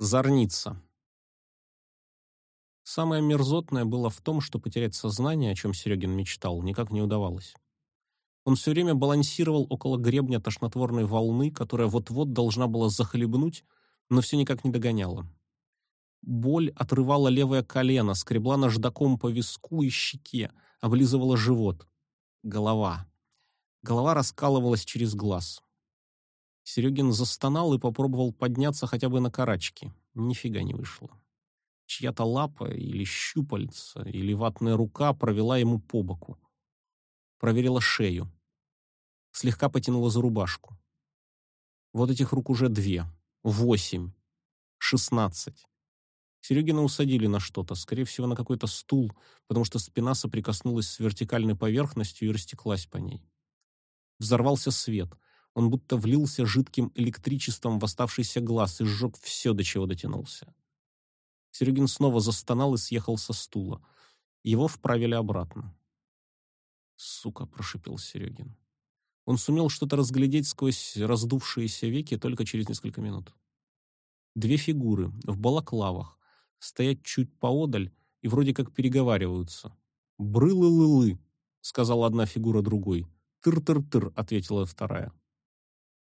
Зорница. Самое мерзотное было в том, что потерять сознание, о чем Серегин мечтал, никак не удавалось. Он все время балансировал около гребня тошнотворной волны, которая вот-вот должна была захлебнуть, но все никак не догоняла. Боль отрывала левое колено, скребла наждаком по виску и щеке, облизывала живот. Голова. Голова раскалывалась через глаз. Серегин застонал и попробовал подняться хотя бы на карачки. Нифига не вышло. Чья-то лапа или щупальца, или ватная рука провела ему по боку. Проверила шею. Слегка потянула за рубашку. Вот этих рук уже две. Восемь. Шестнадцать. Серегина усадили на что-то, скорее всего, на какой-то стул, потому что спина соприкоснулась с вертикальной поверхностью и растеклась по ней. Взорвался свет — он будто влился жидким электричеством в оставшийся глаз и сжег все, до чего дотянулся. Серегин снова застонал и съехал со стула. Его вправили обратно. «Сука!» — прошипел Серегин. Он сумел что-то разглядеть сквозь раздувшиеся веки только через несколько минут. Две фигуры в балаклавах стоят чуть поодаль и вроде как переговариваются. «Брылы-лылы!» — сказала одна фигура другой. «Тыр-тыр-тыр!» — ответила вторая.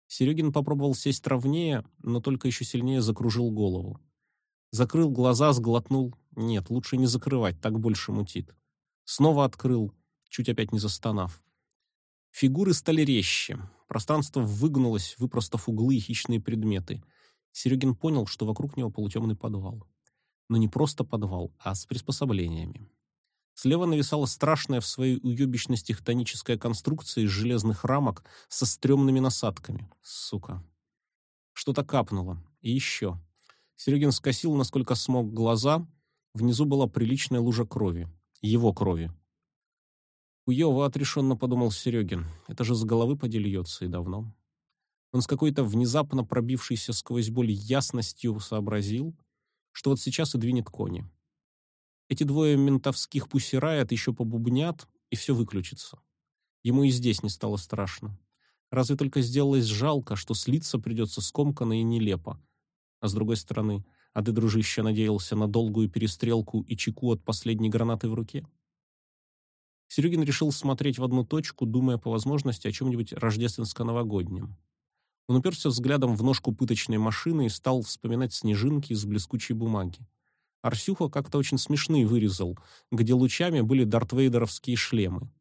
Серегин попробовал сесть ровнее, но только еще сильнее закружил голову. Закрыл глаза, сглотнул. Нет, лучше не закрывать, так больше мутит. Снова открыл, чуть опять не застонав. Фигуры стали резче. Пространство выгнулось, выпростав углы и хищные предметы. Серегин понял, что вокруг него полутемный подвал. Но не просто подвал, а с приспособлениями. Слева нависала страшная в своей уебищности хтоническая конструкция из железных рамок со стрёмными насадками. Сука. Что-то капнуло. И еще. Серегин скосил, насколько смог, глаза. Внизу была приличная лужа крови. Его крови. Уёво отрешенно подумал Серегин. Это же с головы подельется и давно. Он с какой-то внезапно пробившейся сквозь боль ясностью сообразил, что вот сейчас и двинет кони. Эти двое ментовских пусирает еще побубнят, и все выключится. Ему и здесь не стало страшно. Разве только сделалось жалко, что слиться придется скомканно и нелепо. А с другой стороны, а ты, дружище, надеялся на долгую перестрелку и чеку от последней гранаты в руке? Серегин решил смотреть в одну точку, думая по возможности о чем-нибудь рождественско-новогоднем. Он уперся взглядом в ножку пыточной машины и стал вспоминать снежинки из блескучей бумаги. Арсюха как-то очень смешные вырезал, где лучами были дартвейдеровские шлемы.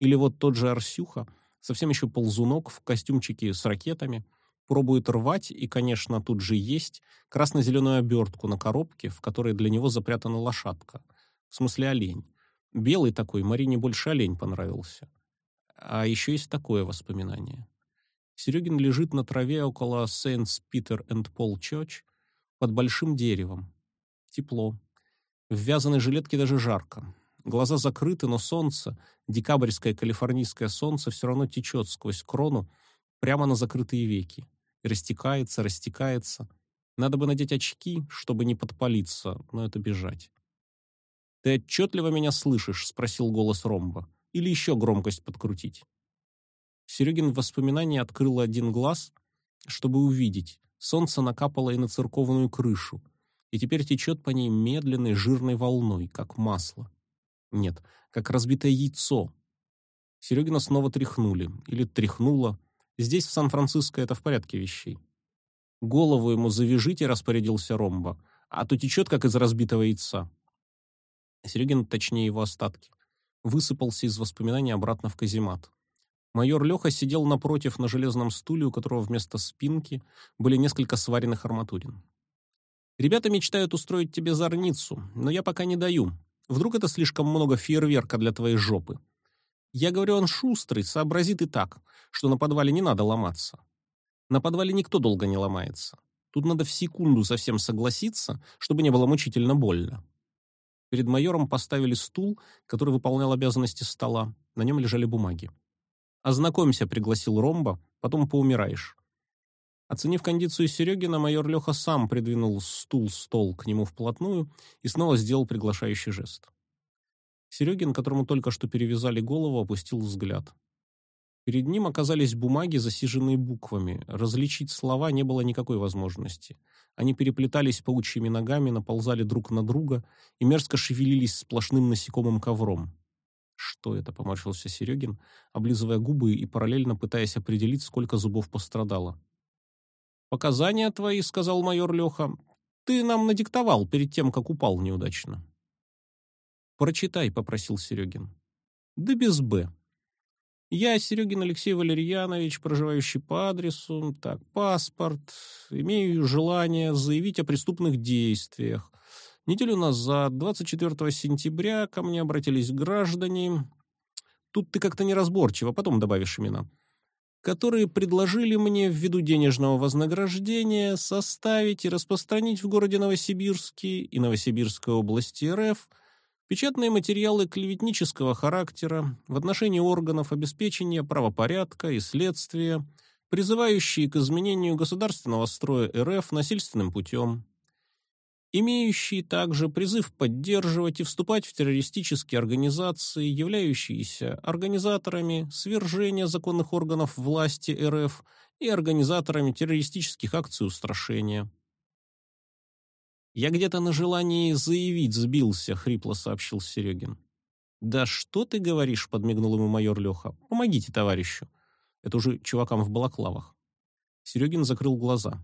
Или вот тот же Арсюха, совсем еще ползунок в костюмчике с ракетами, пробует рвать и, конечно, тут же есть красно-зеленую обертку на коробке, в которой для него запрятана лошадка. В смысле олень. Белый такой, Марине больше олень понравился. А еще есть такое воспоминание. Серегин лежит на траве около Saints Peter and Paul Church под большим деревом. Тепло. В вязаной жилетке даже жарко. Глаза закрыты, но солнце, декабрьское калифорнийское солнце, все равно течет сквозь крону прямо на закрытые веки. И растекается, растекается. Надо бы надеть очки, чтобы не подпалиться, но это бежать. «Ты отчетливо меня слышишь?» — спросил голос Ромба. «Или еще громкость подкрутить?» Серегин в воспоминании открыл один глаз, чтобы увидеть. Солнце накапало и на церковную крышу и теперь течет по ней медленной жирной волной, как масло. Нет, как разбитое яйцо. Серегина снова тряхнули, или тряхнуло. Здесь, в Сан-Франциско, это в порядке вещей. Голову ему завяжите, распорядился Ромба, а то течет, как из разбитого яйца. Серегин, точнее его остатки, высыпался из воспоминаний обратно в каземат. Майор Леха сидел напротив на железном стуле, у которого вместо спинки были несколько сваренных арматурин. Ребята мечтают устроить тебе зорницу, но я пока не даю. Вдруг это слишком много фейерверка для твоей жопы. Я говорю, он шустрый, сообразит и так, что на подвале не надо ломаться. На подвале никто долго не ломается. Тут надо в секунду совсем согласиться, чтобы не было мучительно больно. Перед майором поставили стул, который выполнял обязанности стола. На нем лежали бумаги. «Ознакомься», — пригласил Ромба, — «потом поумираешь». Оценив кондицию Серегина, майор Леха сам придвинул стул-стол к нему вплотную и снова сделал приглашающий жест. Серегин, которому только что перевязали голову, опустил взгляд. Перед ним оказались бумаги, засиженные буквами. Различить слова не было никакой возможности. Они переплетались паучьими ногами, наползали друг на друга и мерзко шевелились сплошным насекомым ковром. «Что это?» — поморщился Серегин, облизывая губы и параллельно пытаясь определить, сколько зубов пострадало. «Показания твои», — сказал майор Леха, — «ты нам надиктовал перед тем, как упал неудачно». «Прочитай», — попросил Серегин. «Да без «Б». Я Серегин Алексей Валерьянович, проживающий по адресу, так, паспорт, имею желание заявить о преступных действиях. Неделю назад, 24 сентября, ко мне обратились граждане. Тут ты как-то неразборчиво, потом добавишь имена которые предложили мне ввиду денежного вознаграждения составить и распространить в городе Новосибирске и Новосибирской области РФ печатные материалы клеветнического характера в отношении органов обеспечения правопорядка и следствия, призывающие к изменению государственного строя РФ насильственным путем, имеющие также призыв поддерживать и вступать в террористические организации, являющиеся организаторами свержения законных органов власти РФ и организаторами террористических акций устрашения. «Я где-то на желании заявить сбился», — хрипло сообщил Серегин. «Да что ты говоришь?» — подмигнул ему майор Леха. «Помогите товарищу». Это уже чувакам в балаклавах. Серегин закрыл глаза.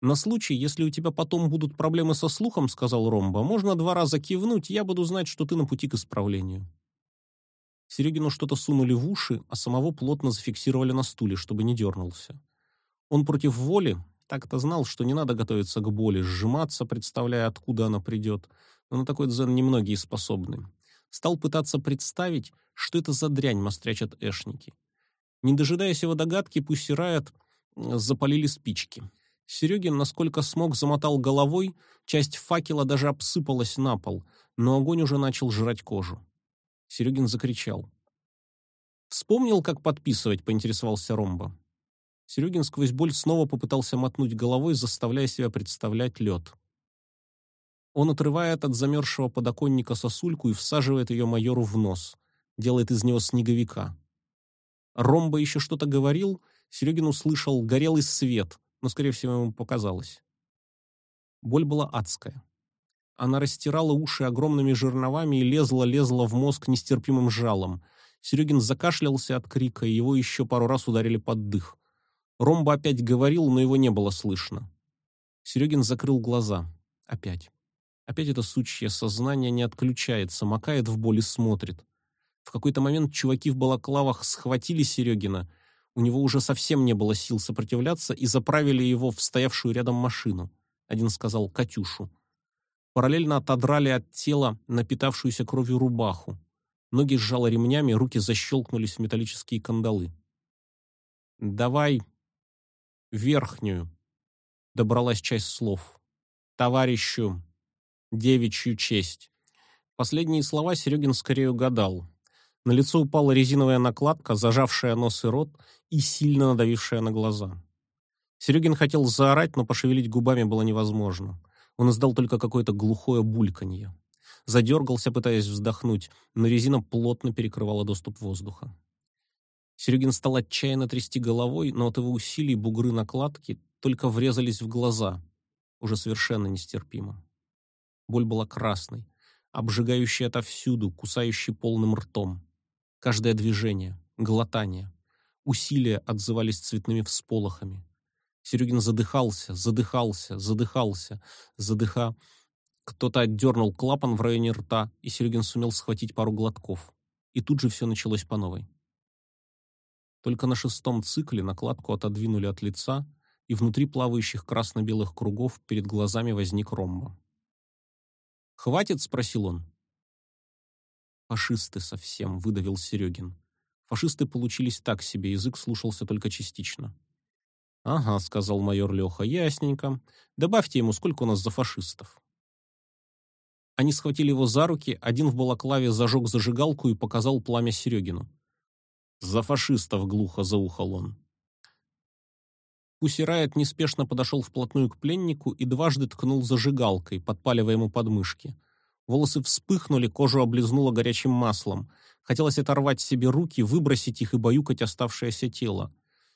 «На случай, если у тебя потом будут проблемы со слухом, — сказал Ромба, — можно два раза кивнуть, я буду знать, что ты на пути к исправлению». Серегину что-то сунули в уши, а самого плотно зафиксировали на стуле, чтобы не дернулся. Он против воли, так-то знал, что не надо готовиться к боли, сжиматься, представляя, откуда она придет. Но на такой дзен немногие способны. Стал пытаться представить, что это за дрянь мострячат эшники. Не дожидаясь его догадки, пусть Райот запалили спички. Серегин, насколько смог, замотал головой, часть факела даже обсыпалась на пол, но огонь уже начал жрать кожу. Серегин закричал. «Вспомнил, как подписывать?» — поинтересовался Ромба. Серегин сквозь боль снова попытался мотнуть головой, заставляя себя представлять лед. Он отрывает от замерзшего подоконника сосульку и всаживает ее майору в нос. Делает из него снеговика. Ромба еще что-то говорил, Серегин услышал горелый свет, но, скорее всего, ему показалось. Боль была адская. Она растирала уши огромными жерновами и лезла-лезла в мозг нестерпимым жалом. Серегин закашлялся от крика, и его еще пару раз ударили под дых. Ромба опять говорил, но его не было слышно. Серегин закрыл глаза. Опять. Опять это сучье сознание не отключается, макает в боли, смотрит. В какой-то момент чуваки в балаклавах схватили Серегина. У него уже совсем не было сил сопротивляться и заправили его в стоявшую рядом машину. Один сказал «Катюшу». Параллельно отодрали от тела напитавшуюся кровью рубаху. Ноги сжало ремнями, руки защелкнулись в металлические кандалы. «Давай верхнюю, добралась часть слов. Товарищу, девичью честь. Последние слова Серегин скорее угадал. На лицо упала резиновая накладка, зажавшая нос и рот и сильно надавившая на глаза. Серегин хотел заорать, но пошевелить губами было невозможно. Он издал только какое-то глухое бульканье. Задергался, пытаясь вздохнуть, но резина плотно перекрывала доступ воздуха. Серегин стал отчаянно трясти головой, но от его усилий бугры накладки только врезались в глаза. Уже совершенно нестерпимо. Боль была красной, обжигающей отовсюду, кусающей полным ртом. Каждое движение, глотание, усилия отзывались цветными всполохами. Серегин задыхался, задыхался, задыхался, задыха. Кто-то отдернул клапан в районе рта, и Серегин сумел схватить пару глотков. И тут же все началось по новой. Только на шестом цикле накладку отодвинули от лица, и внутри плавающих красно-белых кругов перед глазами возник ромба. «Хватит?» — спросил он. «Фашисты совсем», — выдавил Серегин. Фашисты получились так себе, язык слушался только частично. «Ага», — сказал майор Леха, — «ясненько. Добавьте ему, сколько у нас за фашистов». Они схватили его за руки, один в балаклаве зажег зажигалку и показал пламя Серегину. «За фашистов!» — глухо заухал он. Пусирает неспешно подошел вплотную к пленнику и дважды ткнул зажигалкой, подпаливая ему подмышки. Волосы вспыхнули, кожу облизнуло горячим маслом. Хотелось оторвать себе руки, выбросить их и баюкать оставшееся тело.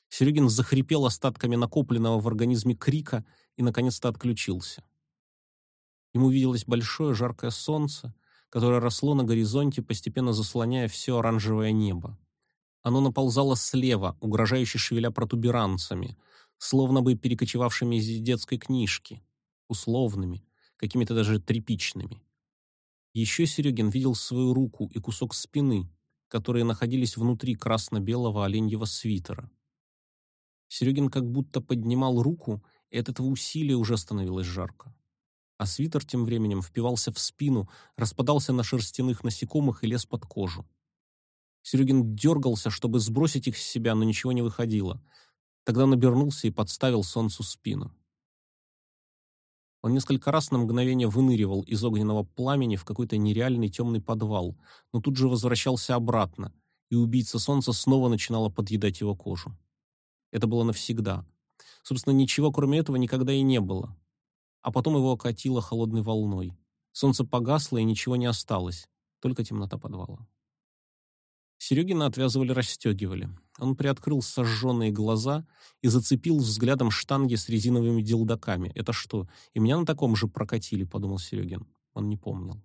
Серегин захрипел остатками накопленного в организме крика и, наконец-то, отключился. Ему виделось большое жаркое солнце, которое росло на горизонте, постепенно заслоняя все оранжевое небо. Оно наползало слева, угрожающе шевеля протуберанцами, словно бы перекочевавшими из детской книжки, условными, какими-то даже тряпичными. Еще Серегин видел свою руку и кусок спины, которые находились внутри красно-белого оленьего свитера. Серегин как будто поднимал руку, и от этого усилия уже становилось жарко. А свитер тем временем впивался в спину, распадался на шерстяных насекомых и лез под кожу. Серегин дергался, чтобы сбросить их с себя, но ничего не выходило. Тогда он обернулся и подставил солнцу спину. Он несколько раз на мгновение выныривал из огненного пламени в какой-то нереальный темный подвал, но тут же возвращался обратно, и убийца солнца снова начинала подъедать его кожу. Это было навсегда. Собственно, ничего кроме этого никогда и не было. А потом его окатило холодной волной. Солнце погасло, и ничего не осталось, только темнота подвала. Серегина отвязывали, расстегивали. Он приоткрыл сожженные глаза и зацепил взглядом штанги с резиновыми делдаками. «Это что, и меня на таком же прокатили?» — подумал Серегин. Он не помнил.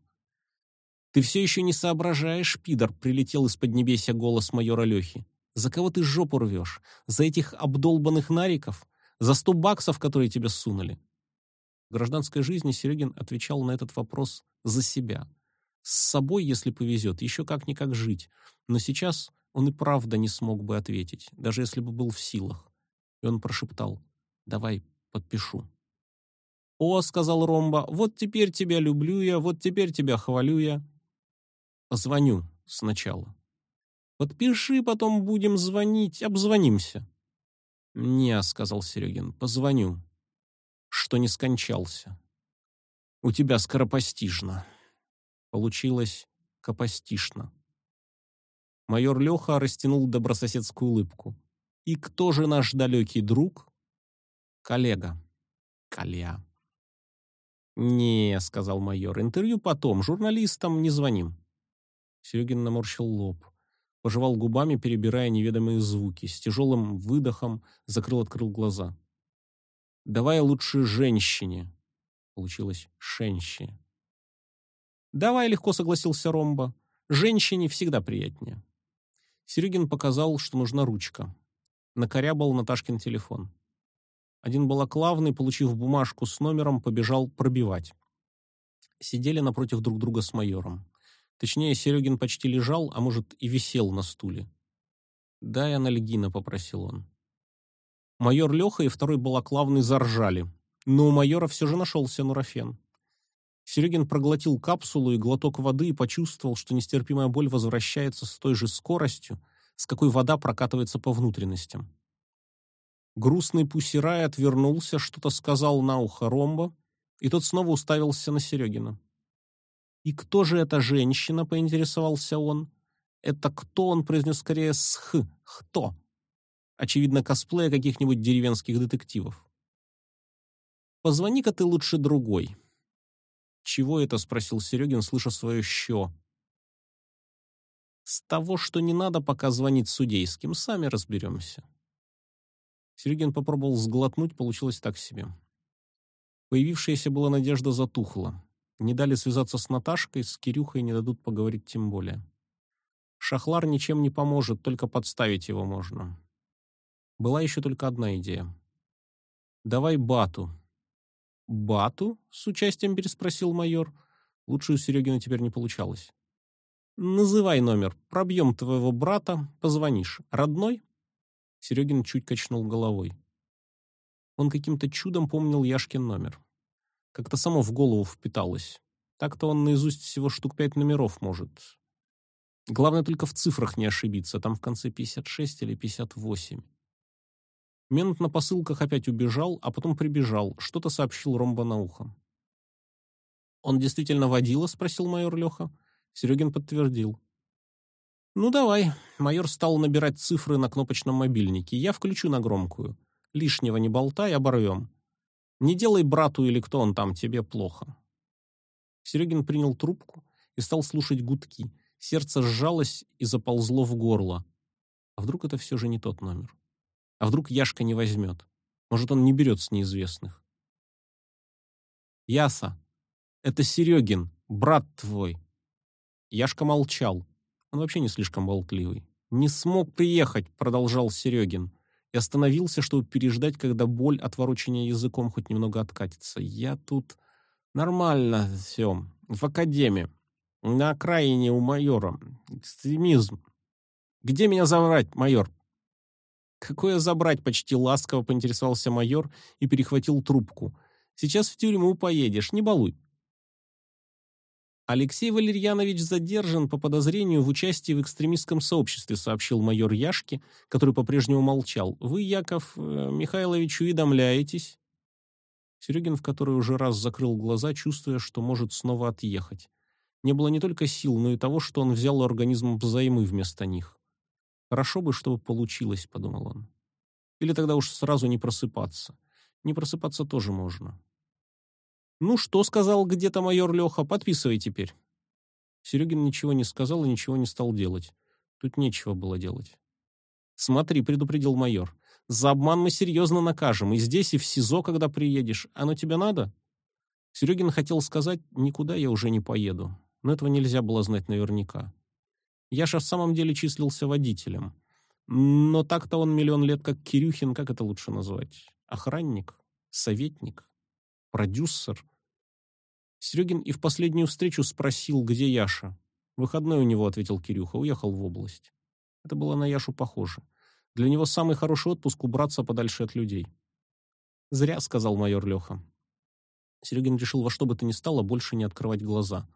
«Ты все еще не соображаешь, пидор!» — прилетел из-под небесия голос майора Лехи. «За кого ты жопу рвешь? За этих обдолбанных нариков? За сто баксов, которые тебе сунули?» В гражданской жизни Серегин отвечал на этот вопрос за себя. С собой, если повезет, еще как-никак жить. Но сейчас он и правда не смог бы ответить, даже если бы был в силах. И он прошептал «Давай, подпишу». «О», — сказал Ромба, — «вот теперь тебя люблю я, вот теперь тебя хвалю я». «Позвоню сначала». «Подпиши, потом будем звонить, обзвонимся». «Не», — сказал Серегин, — «позвоню». «Что не скончался». «У тебя скоропостижно». Получилось капостишно. Майор Леха растянул добрососедскую улыбку. «И кто же наш далекий друг?» «Коллега». «Коля». «Не», — сказал майор, — «интервью потом, журналистам не звоним». Серегин наморщил лоб, пожевал губами, перебирая неведомые звуки, с тяжелым выдохом закрыл-открыл глаза. «Давай лучше женщине». Получилось «шенщине». «Давай», — легко согласился Ромба. «Женщине всегда приятнее». Серегин показал, что нужна ручка. Накорябал Наташкин телефон. Один балаклавный, получив бумажку с номером, побежал пробивать. Сидели напротив друг друга с майором. Точнее, Серегин почти лежал, а может и висел на стуле. «Дай анальгина», — попросил он. Майор Леха и второй балаклавный заржали, но у майора все же нашелся нурофен. Серегин проглотил капсулу и глоток воды и почувствовал, что нестерпимая боль возвращается с той же скоростью, с какой вода прокатывается по внутренностям. Грустный Пусирай отвернулся, что-то сказал на ухо Ромбо, и тот снова уставился на Серегина. «И кто же эта женщина?» — поинтересовался он. «Это кто?» — он произнес скорее с «х». «Кто?» Очевидно, косплея каких-нибудь деревенских детективов. «Позвони-ка ты лучше другой», «Чего это?» — спросил Серегин, слыша свое «що». «С того, что не надо пока звонить судейским, сами разберемся». Серегин попробовал сглотнуть, получилось так себе. Появившаяся была надежда затухла. Не дали связаться с Наташкой, с Кирюхой не дадут поговорить тем более. Шахлар ничем не поможет, только подставить его можно. Была еще только одна идея. «Давай Бату, «Бату?» — с участием переспросил майор. Лучше у Серегина теперь не получалось. «Называй номер. Пробьем твоего брата. Позвонишь. Родной?» Серегин чуть качнул головой. Он каким-то чудом помнил Яшкин номер. Как-то само в голову впиталось. Так-то он наизусть всего штук пять номеров может. Главное только в цифрах не ошибиться. Там в конце 56 или 58. Мент на посылках опять убежал, а потом прибежал, что-то сообщил Ромба на ухо. «Он действительно водила?» — спросил майор Леха. Серегин подтвердил. «Ну давай». Майор стал набирать цифры на кнопочном мобильнике. «Я включу на громкую. Лишнего не болтай, оборвем. Не делай брату или кто он там, тебе плохо». Серегин принял трубку и стал слушать гудки. Сердце сжалось и заползло в горло. А вдруг это все же не тот номер? А вдруг Яшка не возьмет? Может, он не берет с неизвестных? Яса, это Серегин, брат твой. Яшка молчал. Он вообще не слишком болтливый. «Не смог приехать», — продолжал Серегин. И остановился, чтобы переждать, когда боль от ворочения языком хоть немного откатится. «Я тут нормально все. В академии. На окраине у майора. Экстремизм. Где меня забрать, майор?» «Какое забрать?» — почти ласково поинтересовался майор и перехватил трубку. «Сейчас в тюрьму поедешь, не балуй». Алексей Валерьянович задержан по подозрению в участии в экстремистском сообществе, сообщил майор Яшки, который по-прежнему молчал. Вы, Яков э, Михайлович, уведомляетесь? Серегин в который уже раз закрыл глаза, чувствуя, что может снова отъехать. Не было не только сил, но и того, что он взял у организма взаймы вместо них. Хорошо бы, чтобы получилось, подумал он. Или тогда уж сразу не просыпаться. Не просыпаться тоже можно. «Ну что?» — сказал где-то майор Леха. «Подписывай теперь». Серегин ничего не сказал и ничего не стал делать. Тут нечего было делать. «Смотри», — предупредил майор, — «за обман мы серьезно накажем, и здесь, и в СИЗО, когда приедешь. Оно тебе надо?» Серегин хотел сказать, «Никуда я уже не поеду», но этого нельзя было знать наверняка. Яша в самом деле числился водителем. Но так-то он миллион лет как Кирюхин, как это лучше назвать? Охранник? Советник? Продюсер? Серегин и в последнюю встречу спросил, где Яша. «Выходной у него», — ответил Кирюха, — уехал в область. Это было на Яшу похоже. Для него самый хороший отпуск — убраться подальше от людей. «Зря», — сказал майор Леха. Серегин решил во что бы то ни стало больше не открывать глаза.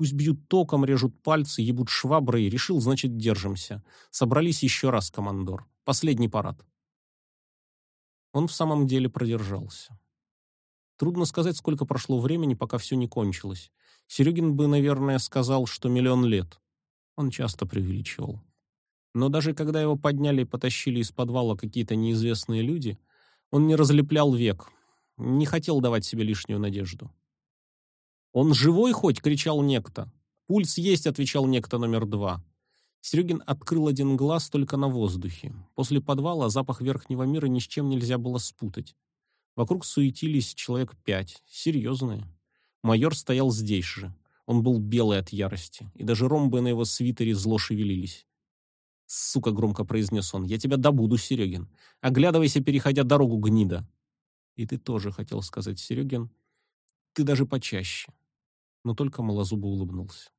Пусть бьют током, режут пальцы, ебут шваброй. Решил, значит, держимся. Собрались еще раз, командор. Последний парад. Он в самом деле продержался. Трудно сказать, сколько прошло времени, пока все не кончилось. Серегин бы, наверное, сказал, что миллион лет. Он часто преувеличивал. Но даже когда его подняли и потащили из подвала какие-то неизвестные люди, он не разлеплял век, не хотел давать себе лишнюю надежду. «Он живой хоть?» — кричал некто. «Пульс есть», — отвечал некто номер два. Серегин открыл один глаз только на воздухе. После подвала запах верхнего мира ни с чем нельзя было спутать. Вокруг суетились человек пять, серьезные. Майор стоял здесь же. Он был белый от ярости, и даже ромбы на его свитере зло шевелились. «Сука!» — громко произнес он. «Я тебя добуду, Серегин. Оглядывайся, переходя дорогу, гнида!» «И ты тоже хотел сказать, Серегин. Ты даже почаще». Но только Малозубо улыбнулся.